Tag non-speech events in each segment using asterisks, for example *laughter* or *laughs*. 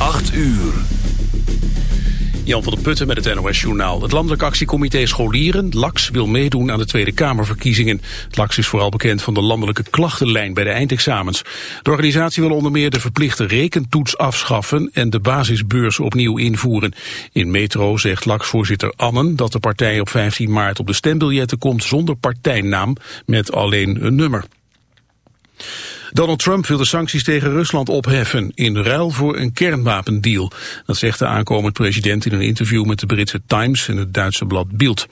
8 uur. Jan van der Putten met het NOS-journaal. Het Landelijk Actiecomité Scholieren, LAX, wil meedoen aan de Tweede Kamerverkiezingen. LAX is vooral bekend van de landelijke klachtenlijn bij de eindexamens. De organisatie wil onder meer de verplichte rekentoets afschaffen en de basisbeurs opnieuw invoeren. In Metro zegt LAX-voorzitter Annen dat de partij op 15 maart op de stembiljetten komt zonder partijnaam met alleen een nummer. Donald Trump wil de sancties tegen Rusland opheffen in ruil voor een kernwapendeal. Dat zegt de aankomend president in een interview met de Britse Times en het Duitse blad Bild.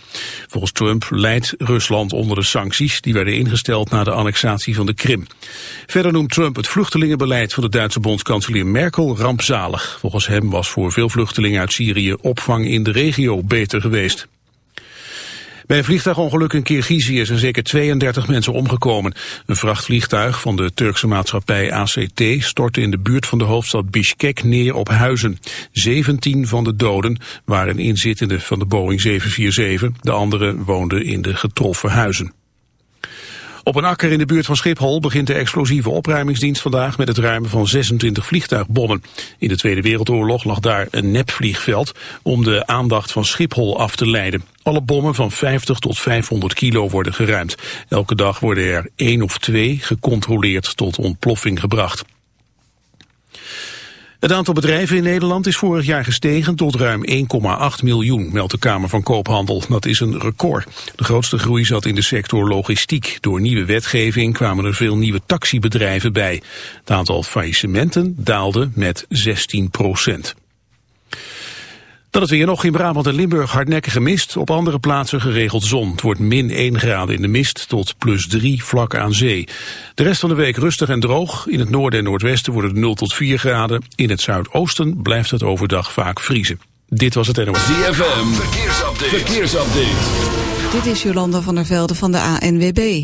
Volgens Trump leidt Rusland onder de sancties die werden ingesteld na de annexatie van de Krim. Verder noemt Trump het vluchtelingenbeleid van de Duitse bondskanselier Merkel rampzalig. Volgens hem was voor veel vluchtelingen uit Syrië opvang in de regio beter geweest. Bij een vliegtuigongeluk in Kirgizië zijn zeker 32 mensen omgekomen. Een vrachtvliegtuig van de Turkse maatschappij ACT stortte in de buurt van de hoofdstad Bishkek neer op huizen. 17 van de doden waren inzittenden van de Boeing 747. De anderen woonden in de getroffen huizen. Op een akker in de buurt van Schiphol begint de explosieve opruimingsdienst vandaag met het ruimen van 26 vliegtuigbommen. In de Tweede Wereldoorlog lag daar een nepvliegveld om de aandacht van Schiphol af te leiden. Alle bommen van 50 tot 500 kilo worden geruimd. Elke dag worden er één of twee gecontroleerd tot ontploffing gebracht. Het aantal bedrijven in Nederland is vorig jaar gestegen tot ruim 1,8 miljoen, meldt de Kamer van Koophandel. Dat is een record. De grootste groei zat in de sector logistiek. Door nieuwe wetgeving kwamen er veel nieuwe taxibedrijven bij. Het aantal faillissementen daalde met 16 procent. Dan het weer nog in Brabant en Limburg hardnekkige mist. Op andere plaatsen geregeld zon. Het wordt min 1 graden in de mist tot plus 3 vlak aan zee. De rest van de week rustig en droog. In het noorden en noordwesten wordt het 0 tot 4 graden. In het zuidoosten blijft het overdag vaak vriezen. Dit was het NOS. ZFM, verkeersupdate. verkeersupdate. Dit is Jolanda van der Velde van de ANWB.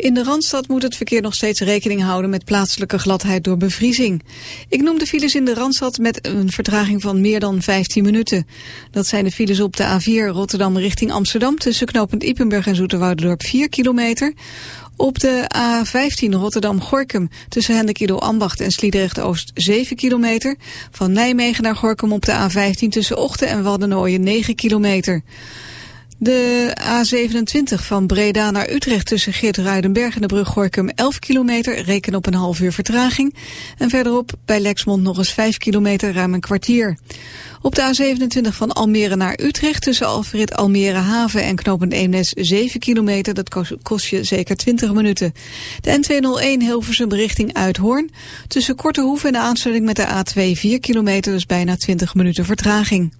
In de Randstad moet het verkeer nog steeds rekening houden met plaatselijke gladheid door bevriezing. Ik noem de files in de Randstad met een vertraging van meer dan 15 minuten. Dat zijn de files op de A4 Rotterdam richting Amsterdam tussen knooppunt Ippenburg en Zoeterwouderdorp 4 kilometer. Op de A15 Rotterdam-Gorkum tussen Hendekido Ambacht en Sliedrecht-Oost 7 kilometer. Van Nijmegen naar Gorkum op de A15 tussen Ochten en Waddenooien 9 kilometer. De A27 van Breda naar Utrecht tussen Geert-Ruidenberg en de brug Gorkum 11 kilometer, reken op een half uur vertraging. En verderop bij Lexmond nog eens 5 kilometer, ruim een kwartier. Op de A27 van Almere naar Utrecht tussen Alfred Almere Haven en Knopend Eemnes 7 kilometer, dat kost je zeker 20 minuten. De N201 Hilversum richting Uithoorn tussen Kortehoef en de aansluiting met de A2 4 kilometer, dus bijna 20 minuten vertraging.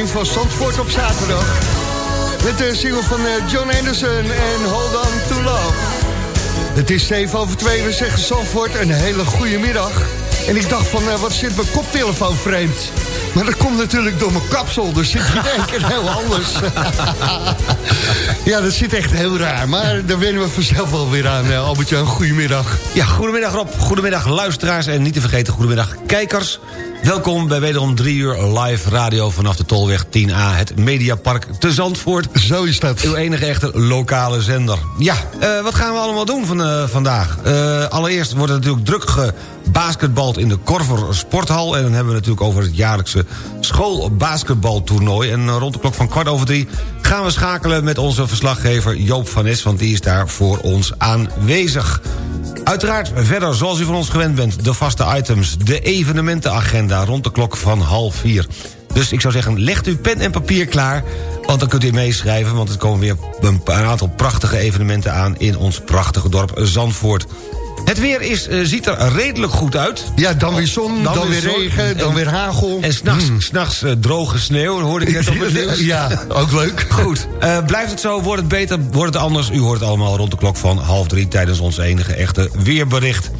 Aflevering van Zandvoort op zaterdag. Met de single van eh, John Anderson en Hold On To Love. Het is 7 over 2, we zeggen Zandvoort een hele goede middag. En ik dacht van, eh, wat zit mijn koptelefoon vreemd? Maar dat komt natuurlijk door mijn kapsel, dus zit denk ik heel anders. *laughs* ja, dat zit echt heel raar, maar daar wennen we vanzelf wel weer aan. Uh, Albert-Jan, goedemiddag. Ja, goedemiddag Rob, goedemiddag luisteraars en niet te vergeten goedemiddag kijkers. Welkom bij wederom drie uur live radio vanaf de Tolweg 10A, het Mediapark te Zandvoort. Zo is dat. Uw enige echte lokale zender. Ja, eh, wat gaan we allemaal doen van, eh, vandaag? Eh, allereerst wordt het natuurlijk druk gebasketbald in de Korver Sporthal. En dan hebben we het natuurlijk over het jaarlijkse schoolbasketbaltoernooi. En rond de klok van kwart over drie gaan we schakelen met onze verslaggever Joop van Nes... want die is daar voor ons aanwezig. Uiteraard verder, zoals u van ons gewend bent... de vaste items, de evenementenagenda rond de klok van half vier. Dus ik zou zeggen, legt uw pen en papier klaar... want dan kunt u meeschrijven... want er komen weer een aantal prachtige evenementen aan... in ons prachtige dorp Zandvoort. Het weer is, eh, ziet er redelijk goed uit. Ja, dan weer zon, dan, weer zon regen, dan en- weer hagel. En s'nachts s'nachts, eh, droge sneeuw, hoorde ik net op het *laughs* nieuws. Ja, ook leuk. *laughs* Goed, eh, blijft het zo, wordt het beter, wordt het anders... u hoort het allemaal rond de klok van half drie... tijdens ons enige echte weerbericht.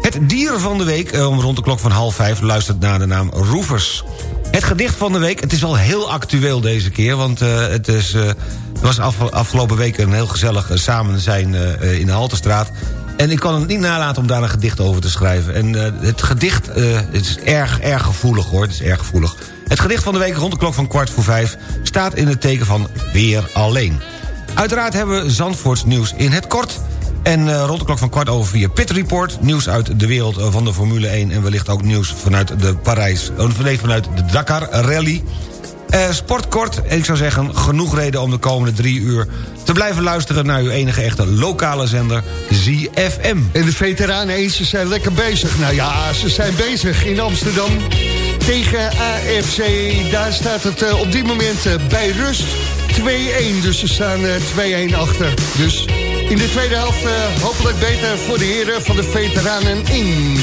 Het dier van de week, om rond de klok van half vijf... luistert naar de naam Roevers. Het gedicht van de week, het is wel heel actueel deze keer... want het, is, was af- afgelopen week een heel gezellig samen zijn in de Haltestraat... En ik kan het niet nalaten om daar een gedicht over te schrijven. En eh, het gedicht eh, het is erg, erg gevoelig hoor. Het is erg gevoelig. Het gedicht van de week rond de klok van kwart voor vijf... staat in het teken van weer alleen. Uiteraard hebben we Zandvoorts nieuws in het kort... En eh, rond de klok van kwart over vier Pit Report. Nieuws uit de wereld van de Formule 1. En wellicht ook nieuws vanuit de Parijs... Vanuit de Dakar Rally. Eh, sportkort, ik zou zeggen, genoeg reden om de komende drie uur... te blijven luisteren naar uw enige echte lokale zender, ZFM. En de veteranen eens, ze zijn lekker bezig. Nou ja, ze zijn bezig in Amsterdam tegen AFC. Daar staat het eh, op dit moment eh, bij rust 2-1. Dus ze staan eh, 2-1 achter. Dus in de tweede helft hopelijk beter voor de heren van de veteranen in.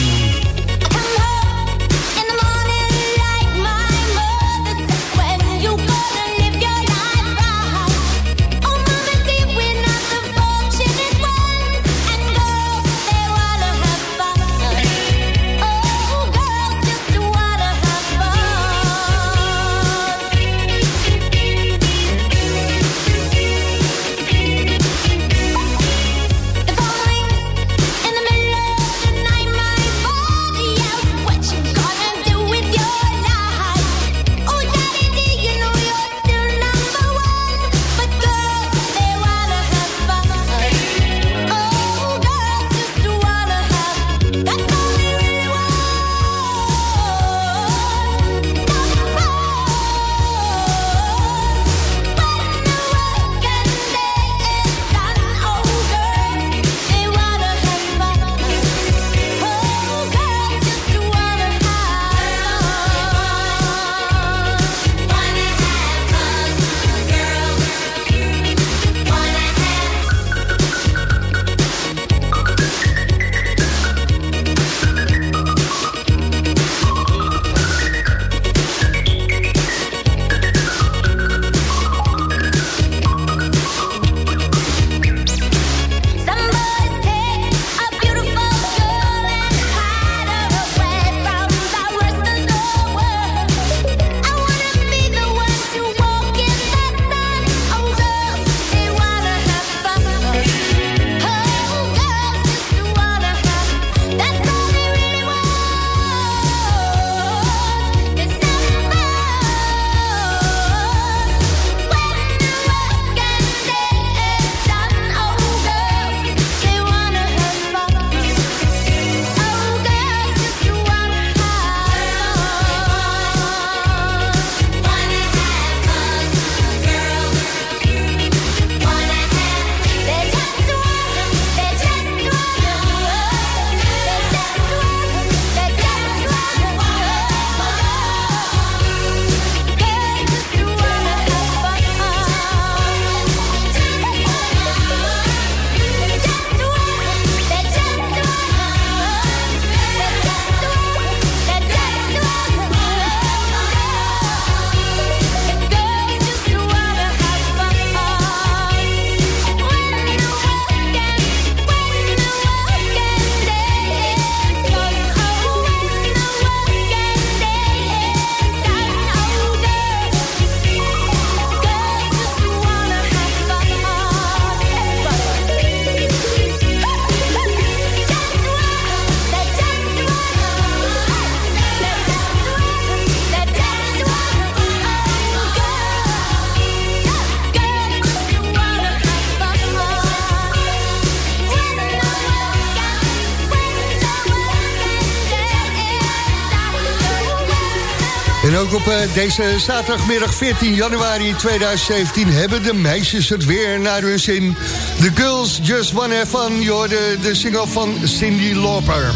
Deze zaterdagmiddag 14 januari 2017 hebben de meisjes het weer naar hun zin. The Girls Just Wanna Have Fun, je hoorde de single van Cindy Lauper.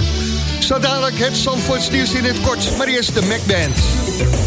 Zo het Zandvoorts nieuws in het kort, maar eerst de Mac Band.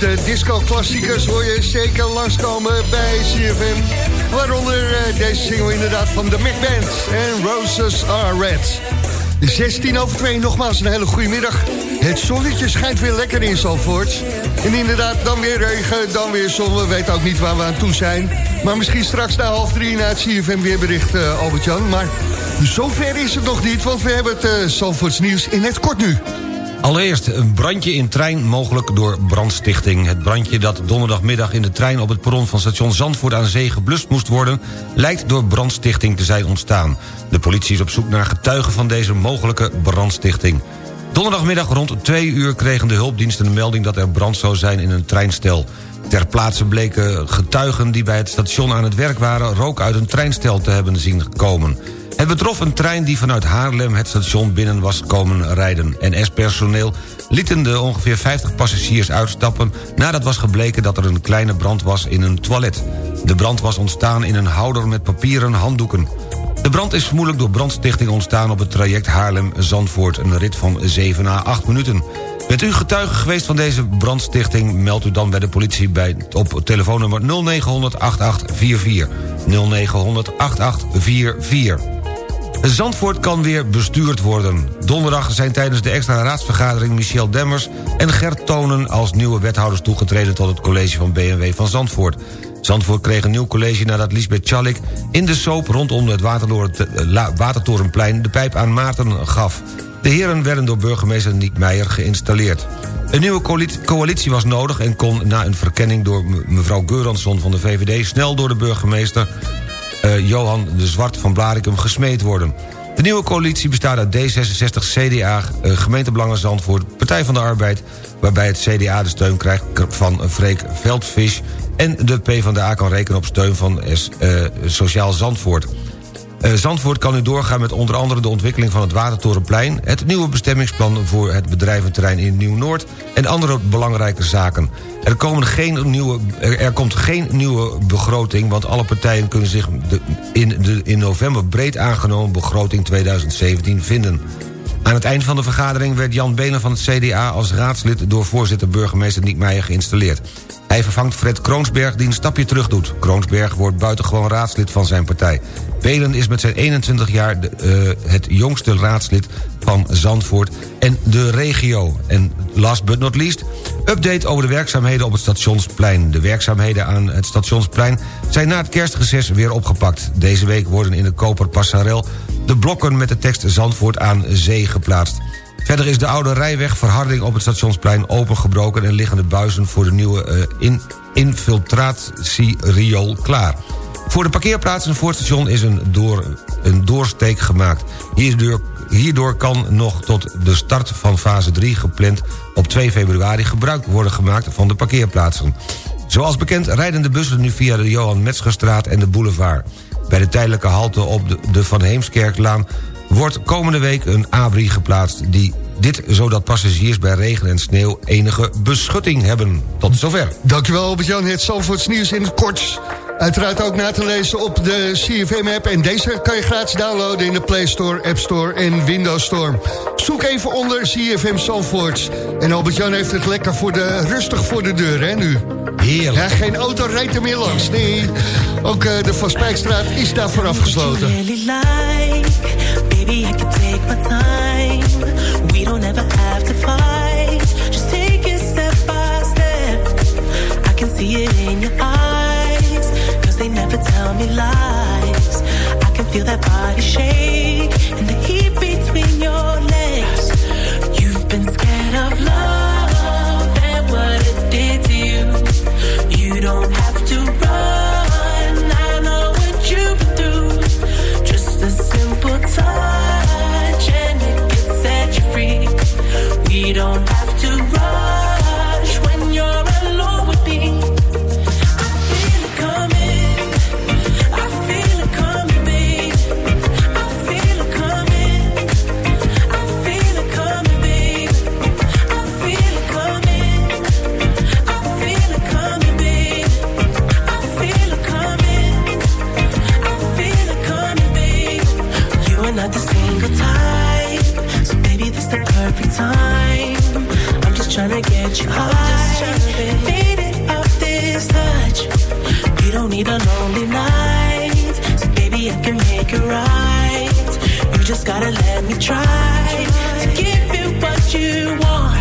De disco-klassiekers hoor je zeker langskomen bij CFM. Waaronder eh, deze single inderdaad van de Mac Band en Roses Are Red. 16 over 2, nogmaals een hele goede middag. Het zonnetje schijnt weer lekker in Zalvoort. En inderdaad, dan weer regen, dan weer zon. We weten ook niet waar we aan toe zijn. Maar misschien straks na half drie na het CFM weerbericht, eh, Albert-Jan. Maar zover is het nog niet, want we hebben het uh, nieuws in het kort nu. Allereerst een brandje in trein mogelijk door brandstichting. Het brandje dat donderdagmiddag in de trein op het perron van station Zandvoort aan zee geblust moest worden... lijkt door brandstichting te zijn ontstaan. De politie is op zoek naar getuigen van deze mogelijke brandstichting. Donderdagmiddag rond twee uur kregen de hulpdiensten de melding dat er brand zou zijn in een treinstel. Ter plaatse bleken getuigen die bij het station aan het werk waren... rook uit een treinstel te hebben zien komen. Het betrof een trein die vanuit Haarlem het station binnen was komen rijden. NS-personeel lieten de ongeveer 50 passagiers uitstappen... nadat was gebleken dat er een kleine brand was in een toilet. De brand was ontstaan in een houder met papieren handdoeken. De brand is vermoedelijk door brandstichting ontstaan op het traject Haarlem-Zandvoort... een rit van 7 à 8 minuten. Bent u getuige geweest van deze brandstichting... meldt u dan bij de politie bij, op telefoonnummer 0900 8844. 0900 8844. Zandvoort kan weer bestuurd worden. Donderdag zijn tijdens de extra raadsvergadering... Michel Demmers en Gert Tonen als nieuwe wethouders toegetreden... tot het college van BMW van Zandvoort. Zandvoort kreeg een nieuw college nadat Lisbeth Chalik... in de soap rondom het Watertorenplein de pijp aan Maarten gaf. De heren werden door burgemeester Niek Meijer geïnstalleerd. Een nieuwe coalitie was nodig en kon na een verkenning door mevrouw Geuransson van de VVD... snel door de burgemeester eh, Johan de Zwart van Blarikum gesmeed worden. De nieuwe coalitie bestaat uit D66, CDA, eh, gemeentebelangen Zandvoort... Partij van de Arbeid, waarbij het CDA de steun krijgt van Freek Veldfish... en de PvdA kan rekenen op steun van eh, Sociaal Zandvoort. Eh, Zandvoort kan nu doorgaan met onder andere de ontwikkeling van het Watertorenplein... het nieuwe bestemmingsplan voor het bedrijventerrein in Nieuw-Noord... en andere belangrijke zaken. Er, komen geen nieuwe, er, komt geen nieuwe begroting... want alle partijen kunnen zich in de in november breed aangenomen begroting 2017 vinden. Aan het eind van de vergadering werd Jan Benen van het CDA... als raadslid door voorzitter burgemeester Niek Meijer geïnstalleerd. Hij vervangt Fred Kroonsberg die een stapje terug doet. Kroonsberg wordt buitengewoon raadslid van zijn partij. Belen is met zijn 21 jaar eh, het jongste raadslid van Zandvoort en de regio. En last but not least, update over de werkzaamheden op het Stationsplein. De werkzaamheden aan het Stationsplein zijn na het kerstreces weer opgepakt. Deze week worden in de Koper Passarel de blokken met de tekst Zandvoort aan zee geplaatst. Verder is de oude rijweg verharding op het stationsplein opengebroken... en liggen de buizen voor de nieuwe uh, in, infiltratieriool klaar. Voor de parkeerplaatsen voor het station is een, door, een doorsteek gemaakt. Hierdoor, hierdoor kan nog tot de start van fase 3 gepland op 2 februari... gebruik worden gemaakt van de parkeerplaatsen. Zoals bekend rijden de bussen nu via de Johan Metzgerstraat en de boulevard. Bij de tijdelijke halte op de Van Heemskerklaan wordt komende week een abri geplaatst... die dit zodat passagiers bij regen en sneeuw enige beschutting hebben. Tot zover. Dankjewel Albert-Jan, het Zandvoorts nieuws in het kort. Uiteraard ook na te lezen op de CFM-app. En deze kan je gratis downloaden in de Play Store, App Store en Windows Store. Zoek even onder CFM Zandvoorts. En Albert-Jan heeft het lekker voor de, rustig voor de deur, hè, nu? Heerlijk. Ja, geen auto rijdt er meer langs, nee. Ook uh, de Van Spijkstraat is daarvoor afgesloten. I can take my time. We don't ever have to fight. Just take it step by step. I can see it in your eyes. Cause they never tell me lies. I can feel that body shake. And the heat don't just gotta let me try to give you what you want.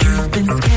You've been scared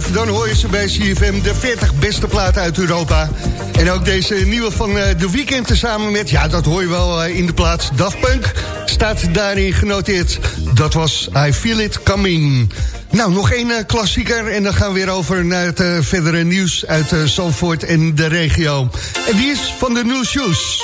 5... dan hoor je ze bij CFM, de 40 beste platen uit Europa. En ook deze nieuwe van eh, de weekend tezamen met... ja, dat hoor je wel eh, in de plaats Daft staat daarin genoteerd. Dat was I Feel It Coming. Nou, nog één eh, klassieker en dan gaan we weer over naar het verdere nieuws... uit Zandvoort en de regio. En die is van de New Shoes.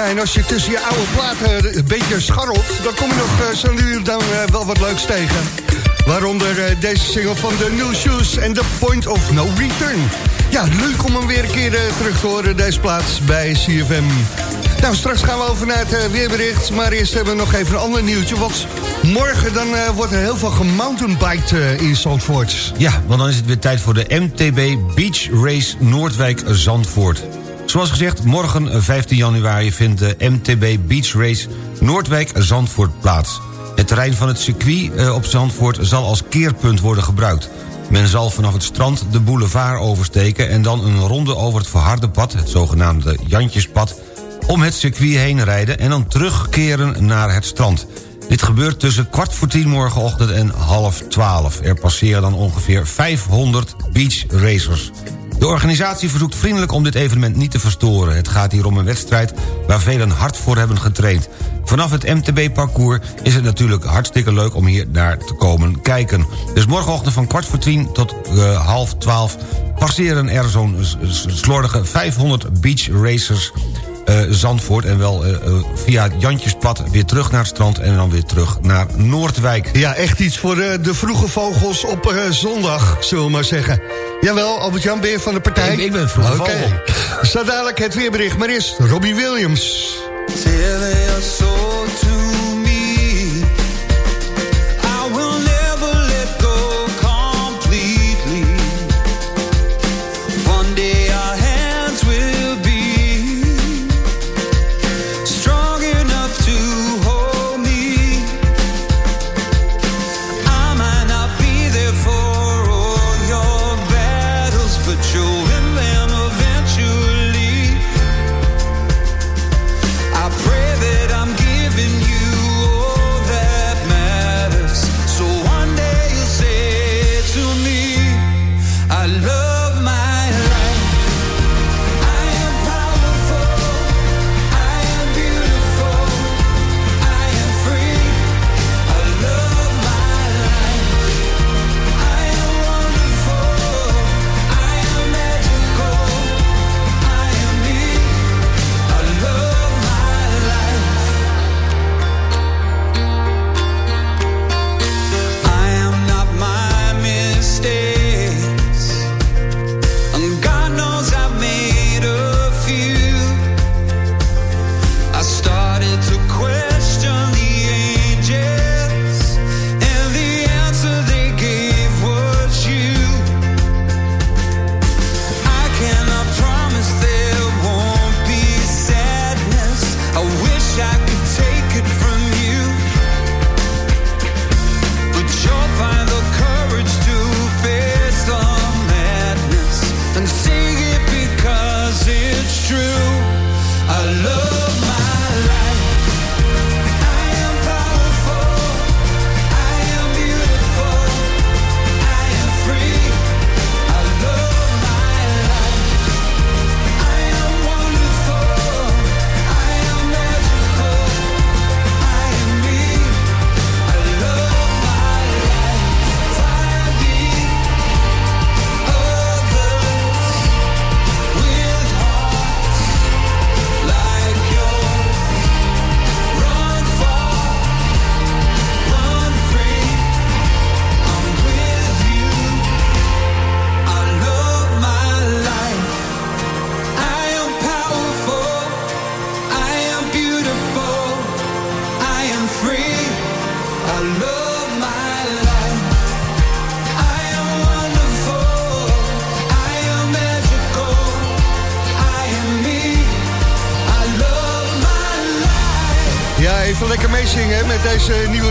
Ja, en als je tussen je oude platen een beetje scharrelt... dan kom je nog eh, zo nu en dan eh, wel wat leuks tegen. Waaronder eh, deze single van The New Shoes en The Point of No Return. Ja, leuk om hem weer een keer terug te horen, deze plaats bij CFM. Nou, straks gaan we over naar het weerbericht. Maar eerst hebben we nog even een ander nieuwtje. Want morgen dan, wordt er heel veel gemountainbiked eh, in Zandvoort. Ja, want dan is het weer tijd voor de MTB Beach Race Noordwijk-Zandvoort. Zoals gezegd, morgen eh, 15 januari vindt de MTB Beach Race Noordwijk-Zandvoort plaats. Het terrein van het circuit eh, op Zandvoort zal als keerpunt worden gebruikt. Men zal vanaf het strand de boulevard oversteken... en dan een ronde over het verharde pad, het zogenaamde Jantjespad... om het circuit heen rijden en dan terugkeren naar het strand. Dit gebeurt tussen kwart voor tien morgenochtend en half twaalf. Er passeren dan ongeveer 500 beach racers. De organisatie verzoekt vriendelijk om dit evenement niet te verstoren. Het gaat hier om een wedstrijd waar velen hard voor hebben getraind. Vanaf het MTB-parcours is het natuurlijk hartstikke leuk om hier naar te komen kijken. Dus morgenochtend van kwart voor tien tot eh, half twaalf... passeren er zo'n slordige 500 beach racers Zandvoort... en wel eh, eh, via het Jantjespad weer terug naar het strand... en dan weer terug naar Noordwijk. Ja, echt iets voor de, de vroege vogels op eh, zondag, zullen we maar zeggen. Jawel, Albert-Jan, ben je van de partij? Ik- ik ben een vroege Oké. vogel. Zo dadelijk het weerbericht, maar eerst Robbie Williams. Tell your soul to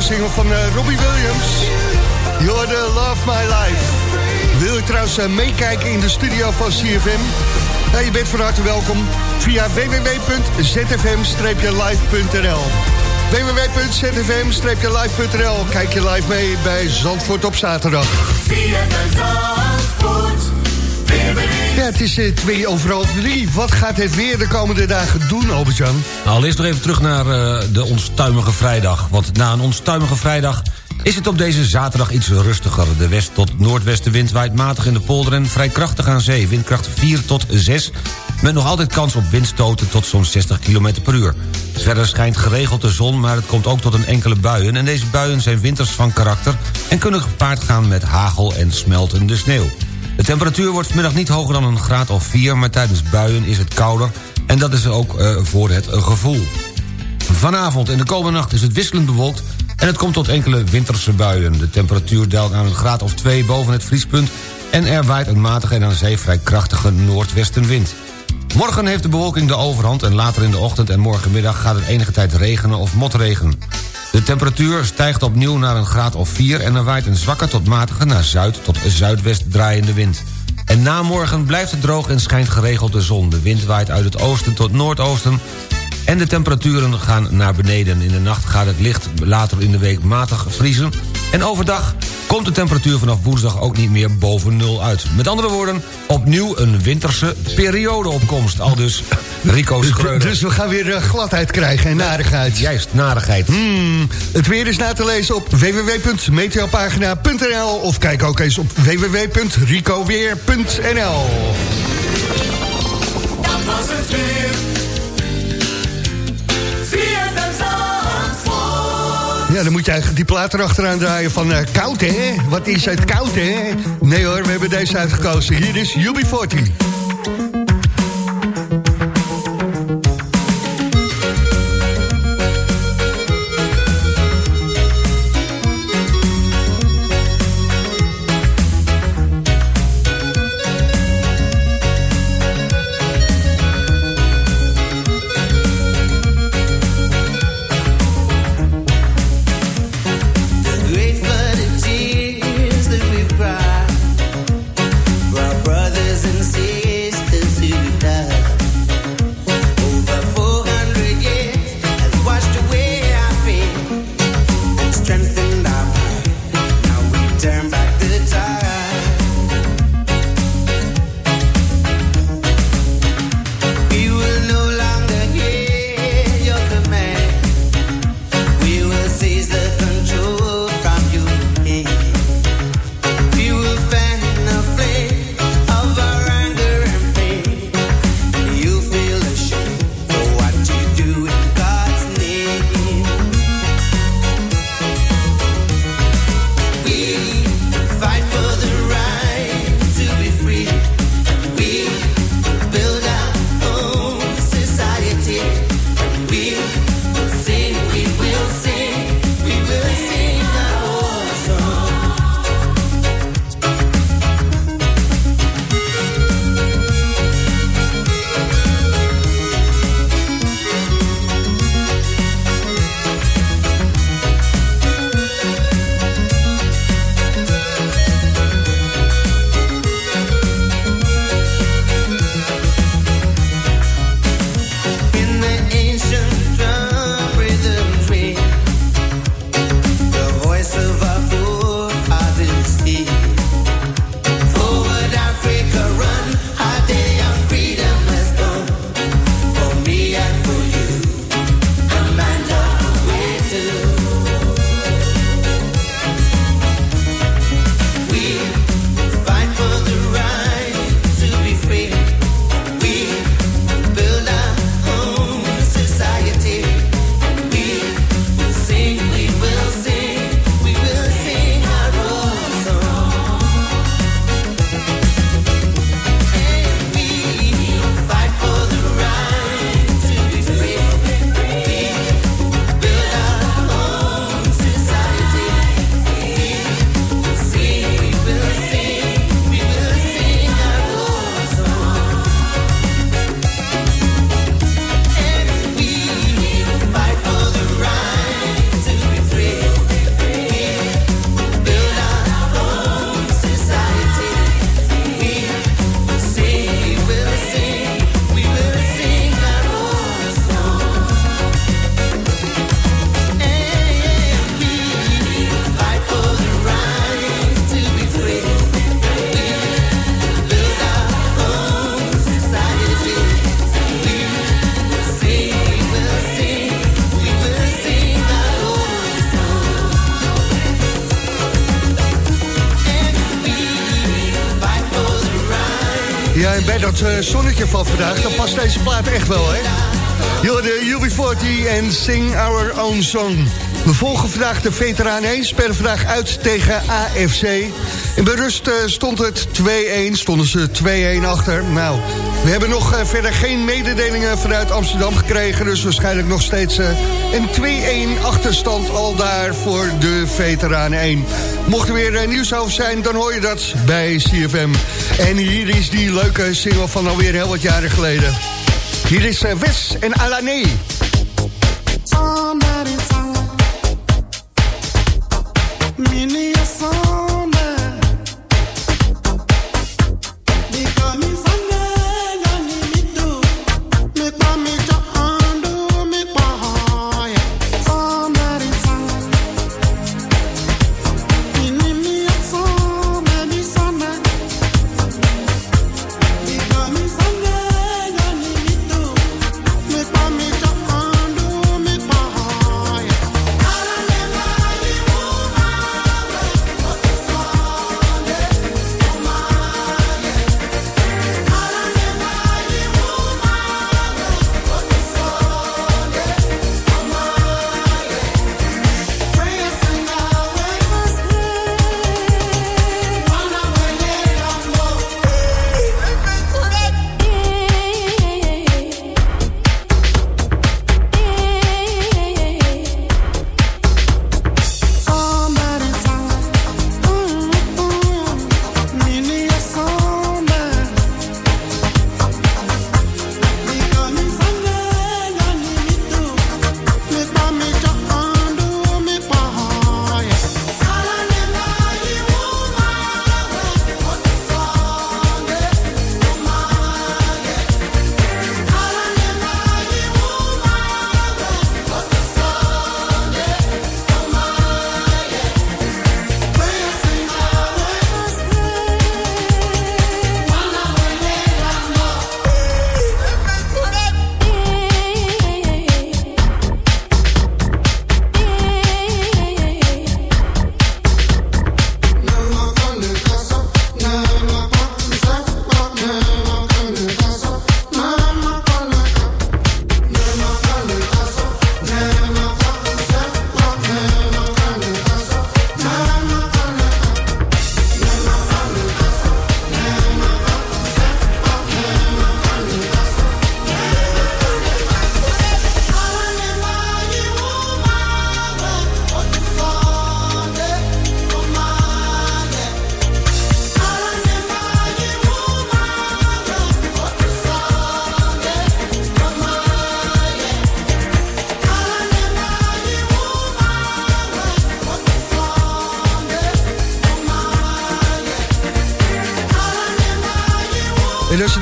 single van eh, Robbie Williams. You're the Love My Life. Wil je trouwens eh, meekijken in de studio van CFM? Ja, je bent van harte welkom via www.zfm-live.nl www.zfm-live.nl Kijk je live mee bij Zandvoort op zaterdag. Ja, het is eh, twee overal drie. Wat gaat het weer de komende dagen doen, Albert-Jan? Nou, allereerst nog even terug naar eh, de onstuimige vrijdag. Want na een onstuimige vrijdag is het op deze zaterdag iets rustiger. De west- tot noordwestenwind waait matig in de polder en vrij krachtig aan zee. Windkracht 4 tot 6, met nog altijd kans op windstoten tot zo'n 60 km per uur. Verder schijnt geregeld de zon, maar het komt ook tot een enkele buien... en deze buien zijn winters van karakter... en kunnen gepaard gaan met hagel en smeltende sneeuw. Temperatuur wordt vanmiddag niet hoger dan een graad of 4... maar tijdens buien is het kouder en dat is ook eh, voor het gevoel. Vanavond en de komende nacht is het wisselend bewolkt... en het komt tot enkele winterse buien. De temperatuur daalt naar een graad of 2 boven het vriespunt... en er waait een matige en aan zee vrij krachtige noordwestenwind. Morgen heeft de bewolking de overhand... en later in de ochtend en morgenmiddag gaat het enige tijd regenen of motregen. De temperatuur stijgt opnieuw naar een graad of 4... en er waait een zwakke tot matige naar zuid tot zuidwest draaiende wind. En na morgen blijft het droog en schijnt geregeld de zon. De wind waait uit het oosten tot noordoosten... en de temperaturen gaan naar beneden. In de nacht gaat het licht later in de week matig vriezen... en overdag komt de temperatuur vanaf woensdag ook niet meer boven nul uit. Met andere woorden, opnieuw een winterse periodeopkomst. Al dus Rico Schreuder. Dus we gaan weer eh, gladheid krijgen en narigheid. Juist, narigheid. Hmm, het weer is na te lezen op www.meteopagina.nl of kijk ook eens op www.ricoweer.nl Dat was het weer. Dan moet je eigenlijk die plaat erachteraan draaien van eh, koud, hè? Wat is het koud, hè? Nee hoor, we hebben deze uitgekozen. Hier is UB40. Eh, zonnetje van vandaag, dan past deze plaat echt wel, hè? Jullie UB40 en Sing Our Own Song. We volgen vandaag de veteraan 1, spelen vandaag uit tegen AFC. En bij rust eh, stond het 2-1, stonden ze 2-1 achter. Nou, we hebben nog eh, verder geen mededelingen vanuit Amsterdam gekregen... dus waarschijnlijk nog steeds een 2-1 achterstand al daar voor de veteraan 1. Mocht er weer eh, nieuws over zijn, dan hoor je dat bij CFM. En hier is die leuke single van alweer heel wat jaren geleden. Hier is eh, Wes en Alané.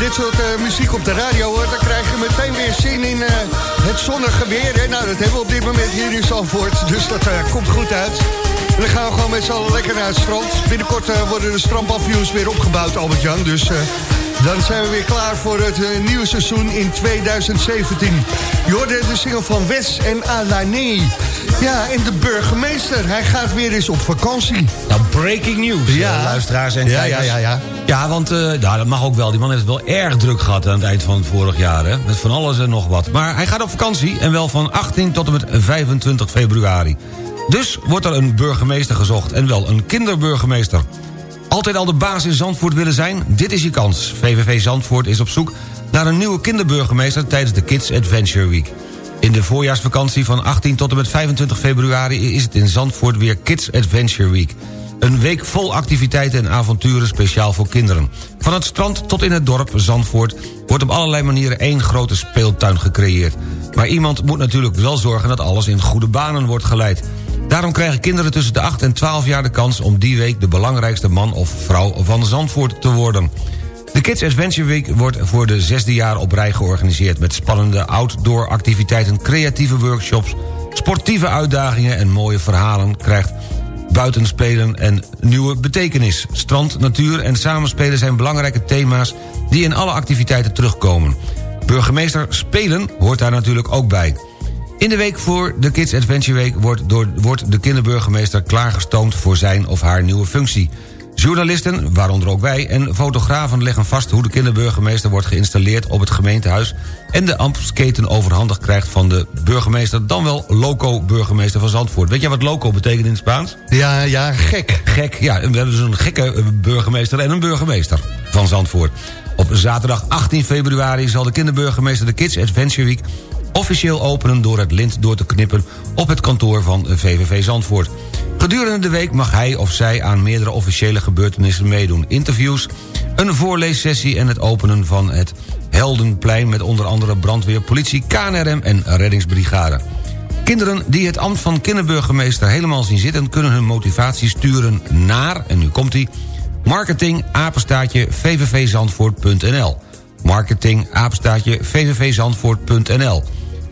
Dit soort eh, muziek op de radio hoort... dan krijg je meteen weer zin in eh, het zonnige weer. Hè? Nou, dat hebben we op dit moment hier in Zandvoort. Dus dat eh, komt goed uit. En dan gaan we gewoon met z'n allen lekker naar het strand. Binnenkort worden de strandpavioens weer opgebouwd, Albert-Jan. Dus... dan zijn we weer klaar voor het nieuwe seizoen in 2017. Je hoorde de single van Wes en Alané. Ja, en de burgemeester, hij gaat weer eens op vakantie. Nou, breaking news, Ja. eh, luisteraars en Ja, kijkers. ja, ja, ja. Ja, want nou, dat mag ook wel. Die man heeft het wel erg druk gehad aan het eind van het vorig jaar. Hè? Met van alles en nog wat. Maar hij gaat op vakantie en wel van 18 tot en met 25 februari. Dus wordt er een burgemeester gezocht. En wel een kinderburgemeester. Altijd al de baas in Zandvoort willen zijn? Dit is je kans. VVV Zandvoort is op zoek naar een nieuwe kinderburgemeester... tijdens de Kids Adventure Week. In de voorjaarsvakantie van 18 tot en met 25 februari... is het in Zandvoort weer Kids Adventure Week. Een week vol activiteiten en avonturen speciaal voor kinderen. Van het strand tot in het dorp Zandvoort... wordt op allerlei manieren één grote speeltuin gecreëerd. Maar iemand moet natuurlijk wel zorgen dat alles in goede banen wordt geleid. Daarom krijgen kinderen tussen de 8 en 12 jaar de kans... om die week de belangrijkste man of vrouw van Zandvoort te worden. De Kids Adventure Week wordt voor de zesde jaar op rij georganiseerd... met spannende outdoor activiteiten, creatieve workshops... sportieve uitdagingen en mooie verhalen... krijgt buitenspelen en nieuwe betekenis. Strand, natuur en samenspelen zijn belangrijke thema's... die in alle activiteiten terugkomen. Burgemeester Spelen hoort daar natuurlijk ook bij. In de week voor de Kids Adventure Week wordt, door, wordt de kinderburgemeester klaargestoomd voor zijn of haar nieuwe functie. Journalisten, waaronder ook wij, en fotografen leggen vast hoe de kinderburgemeester wordt geïnstalleerd op het gemeentehuis en de ambtsketen overhandigd krijgt van de burgemeester, dan wel loco-burgemeester van Zandvoort. Weet jij wat loco betekent in het Spaans? Ja, ja, gek. Gek, ja, we hebben dus een gekke eh, burgemeester en een burgemeester van Zandvoort. Op zaterdag 18 februari zal de kinderburgemeester de Kids Adventure Week officieel openen door het lint door te knippen op het kantoor van VVV Zandvoort. Gedurende de week mag hij of zij aan meerdere officiële gebeurtenissen meedoen. Interviews, een voorleessessie en het openen van het Heldenplein... met onder andere brandweer, politie, KNRM en reddingsbrigade. Kinderen die het ambt van kinderburgemeester helemaal zien zitten... kunnen hun motivatie sturen naar, en nu komt hij... marketing, apenstaatje. Marketing.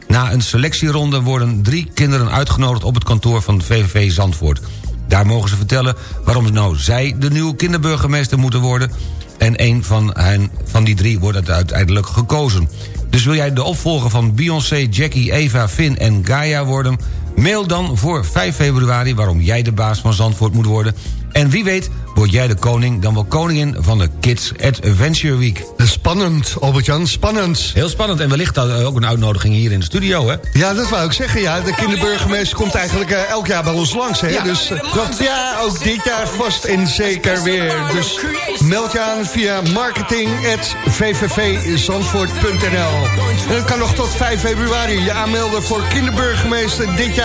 Na een selectieronde worden drie kinderen uitgenodigd... op het kantoor van VVV Zandvoort. Daar mogen ze vertellen waarom nou zij de nieuwe kinderburgemeester moeten worden... en een van, hen, van die drie wordt uiteindelijk gekozen. Dus wil jij de opvolger van Beyoncé, Jackie, Eva, Finn en Gaia worden... mail dan voor 5 februari waarom jij de baas van Zandvoort moet worden... en wie weet word jij de koning, dan wel koningin van de Kids Adventure Week. Spannend, Albert-Jan, spannend. Heel spannend en wellicht eh, ook een uitnodiging hier in de studio, hè? Ja, dat wou ik zeggen. Ja, de kinderburgemeester komt eigenlijk eh, elk jaar bij ons langs. Hè? Ja, dus, eh, Ja, ook dit jaar vast en zeker weer. Dus meld je aan via marketing.vvvzandvoort.nl En dat kan nog tot 5 februari je aanmelden voor kinderburgemeester dit jaar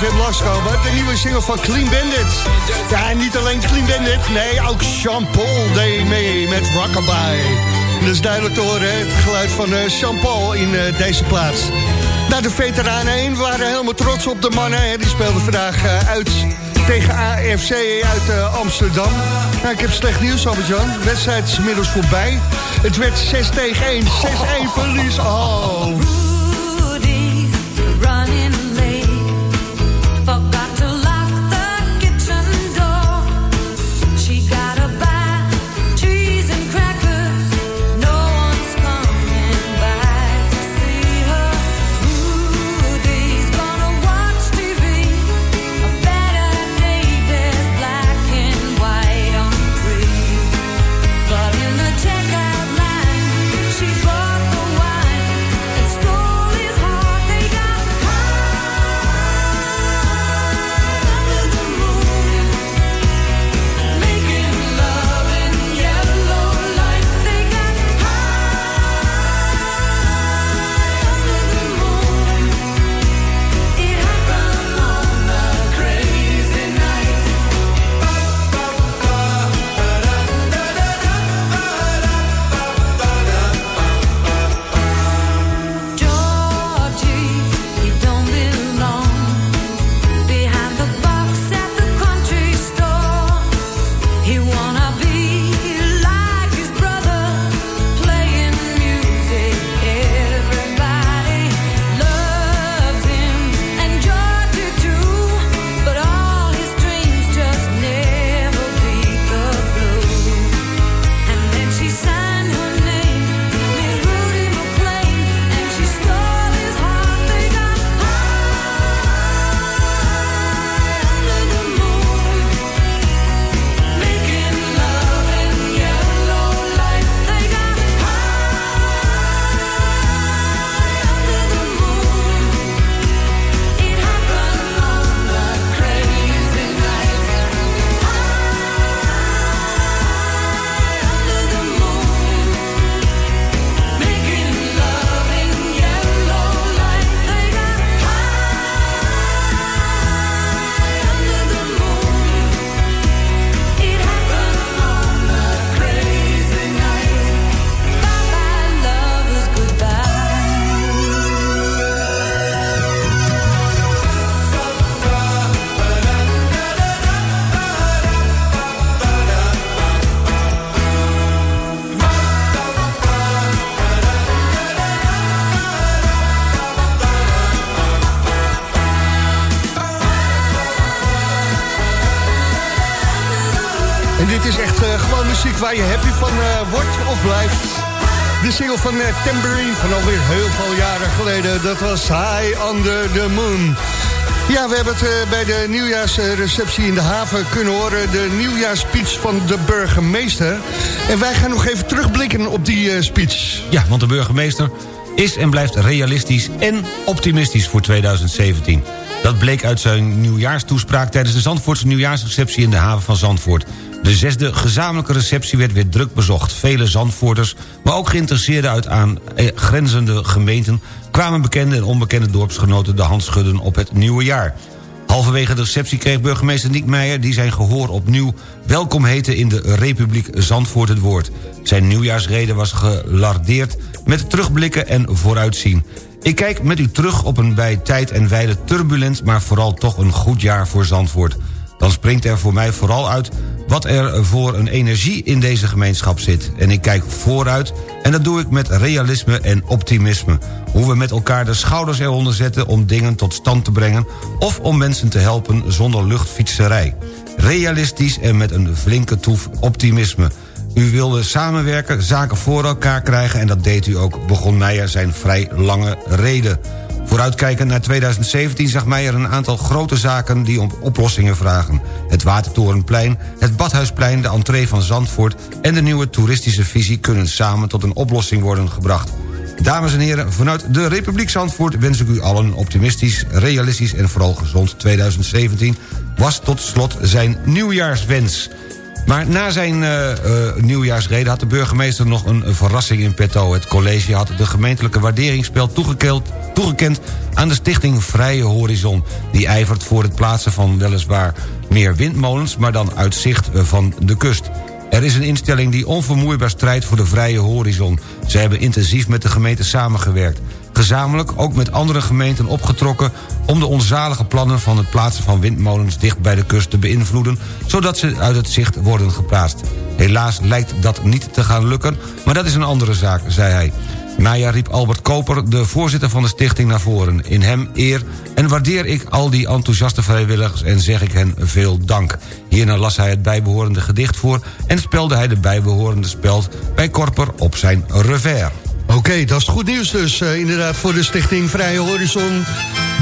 CFM langskomen. De nieuwe single van Clean Bandit. Ja, en niet alleen Clean Bandit. Nee, ook Jean-Paul deed mee met Rockabye. Dat is duidelijk te horen, het geluid van eh, Jean-Paul in eh, deze plaats. Nou, de veteranen 1 waren helemaal trots op de mannen. Die speelden vandaag eh, uit tegen AFC uit Amsterdam. Nou, ik heb slecht nieuws, Albert-Jan. De wedstrijd is inmiddels voorbij. Het werd 6 tegen 1. 6-1 verlies. Oh. Van uh, Tambourine van alweer heel veel jaren geleden. Dat was High Under the Moon. Ja, we hebben het eh, bij de nieuwjaarsreceptie in de haven kunnen horen. De nieuwjaarsspeech van de burgemeester. En wij gaan nog even terugblikken op die eh, speech. Ja, want de burgemeester is en blijft realistisch en optimistisch voor 2017. Dat bleek uit zijn nieuwjaarstoespraak tijdens de Zandvoortse nieuwjaarsreceptie in de haven van Zandvoort. De zesde gezamenlijke receptie werd weer druk bezocht. Vele Zandvoorters, maar ook geïnteresseerden uit aan eh, gemeenten... kwamen bekende en onbekende dorpsgenoten de hand schudden op het nieuwe jaar. Halverwege de receptie kreeg burgemeester Niek Meijer... die zijn gehoor opnieuw welkom heette in de Republiek Zandvoort het woord. Zijn nieuwjaarsrede was gelardeerd met terugblikken en vooruitzien. Ik kijk met u terug op een bij tijd en wijle turbulent... maar vooral toch een goed jaar voor Zandvoort. Dan springt er voor mij vooral uit wat er voor een energie in deze gemeenschap zit. En ik kijk vooruit en dat doe ik met realisme en optimisme. Hoe we met elkaar de schouders eronder zetten om dingen tot stand te brengen... of om mensen te helpen zonder luchtfietserij. Realistisch en met een flinke toef optimisme. U wilde samenwerken, zaken voor elkaar krijgen... en dat deed u ook, begon Meijer zijn vrij lange reden. Vooruitkijkend naar 2017 zag Meijer een aantal grote zaken... die om oplossingen vragen. Het Watertorenplein, het Badhuisplein, de entree van Zandvoort... en de nieuwe toeristische visie kunnen samen tot een oplossing worden gebracht. Dames en heren, vanuit de Republiek Zandvoort wens ik u allen een optimistisch, realistisch en vooral gezond 2017. Was tot slot zijn nieuwjaarswens. Maar na zijn uh, uh, nieuwjaarsreden had de burgemeester nog een, verrassing in petto. Het college had de gemeentelijke waarderingsspel toegekend, aan de stichting Vrije Horizon. Die ijvert voor het plaatsen van weliswaar meer windmolens... maar dan uit zicht eh, van de kust. Er is een instelling die onvermoeibaar strijdt voor de vrije horizon. Ze hebben intensief met de gemeente samengewerkt. Gezamenlijk ook met andere gemeenten opgetrokken... om de onzalige plannen van het plaatsen van windmolens dicht bij de kust te beïnvloeden... zodat ze uit het zicht worden geplaatst. Helaas lijkt dat niet te gaan lukken, maar dat is een andere zaak, zei hij. Naja riep Albert Koper, de voorzitter van de stichting, naar voren. In hem eer en waardeer ik al die enthousiaste vrijwilligers... en zeg ik hen veel dank. Hierna las hij het bijbehorende gedicht voor... en spelde hij de bijbehorende speld bij Korper op zijn revers. Oké, dat is goed nieuws dus eh, inderdaad voor de Stichting Vrije Horizon.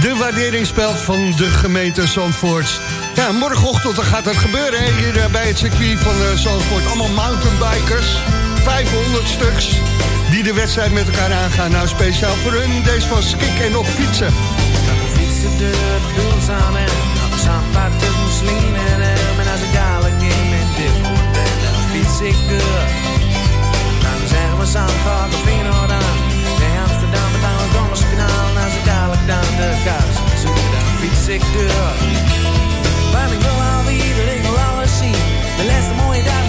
De waarderingsspeld van de gemeente Zandvoort. Ja, morgenochtend gaat dat gebeuren hè, hier eh, bij het circuit van eh, Zandvoort. Allemaal mountainbikers, 500 stuks, die de wedstrijd met elkaar aangaan. Nou, speciaal voor hun, deze van Skik en op fietsen. fietsen de aan en op zandpad tussen en. En als ik dadelijk dan fiets ik we Zandvoort of Feyenoord aan. Nee, Amsterdam, het aan het Donders kanaal. En als ik dadelijk dan de kaars zoek, dan fiets ik door. Want ik wil alweer, ik wil alles zien. De laatste mooie dag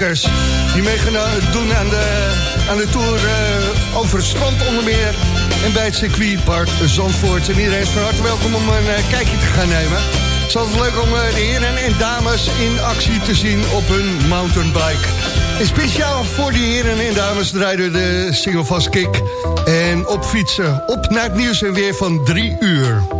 die mee gaan eh, doen aan de, aan de tour eh, over het strand onder meer. En bij het circuit Park Zandvoort. En iedereen is van harte welkom om een eh, kijkje te gaan nemen. Het is altijd leuk om de heren en dames in actie te zien op hun mountainbike. Speciaal voor die heren en dames draaiden de single van Kick. En op fietsen, op naar het nieuws en weer van drie uur.